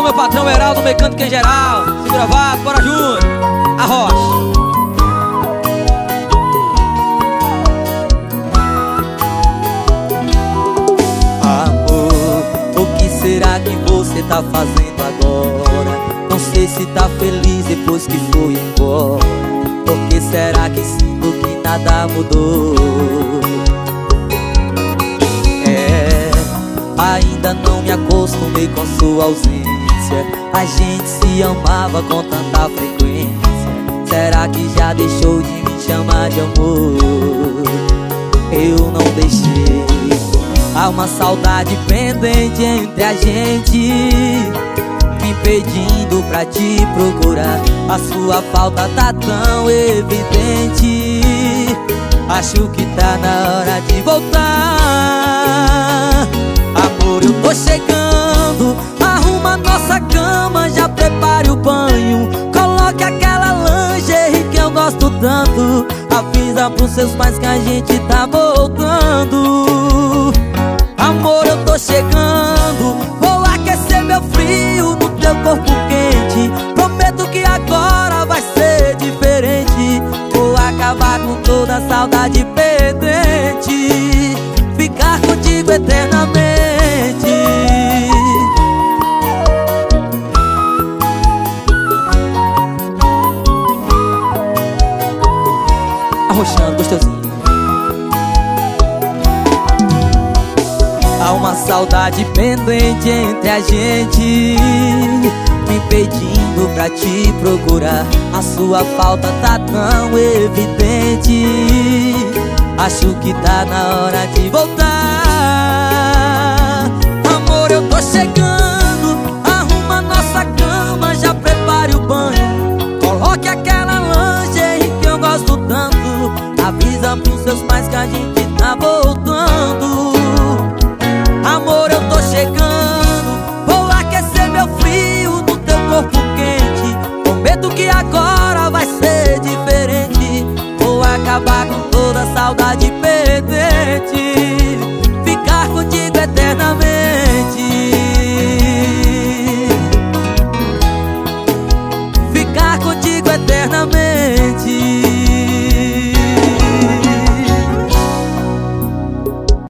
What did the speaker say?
Alô, meu patrão Heraldo, mecânico em geral. Segura vaso, bora Júnior. A rocha. Amor, o que será que você tá fazendo agora? Não sei se tá feliz depois que foi embora. Por que será que sinto que nada mudou? É, ainda não me acostumei com sua ausência. A gente se amava com tanta frequência. Será que já deixou de me chamar de amor? Eu não deixei. Há uma saudade pendente entre a gente Me pedindo pra te procurar A sua falta tá tão evidente Acho que tá na hora de voltar Amor, eu tô chegando tanto Avisa pros seus pais que a gente tá voltando. Amor, eu tô chegando Vou aquecer meu frio no teu corpo quente. Prometo que agora vai ser diferente Vou acabar com toda a saudade Arrochando, gostosinho Há uma saudade pendente entre a gente Me pedindo pra te procurar. A sua falta tá tão evidente. Acho que tá na hora de voltar. Amor, eu tô chegando seus pais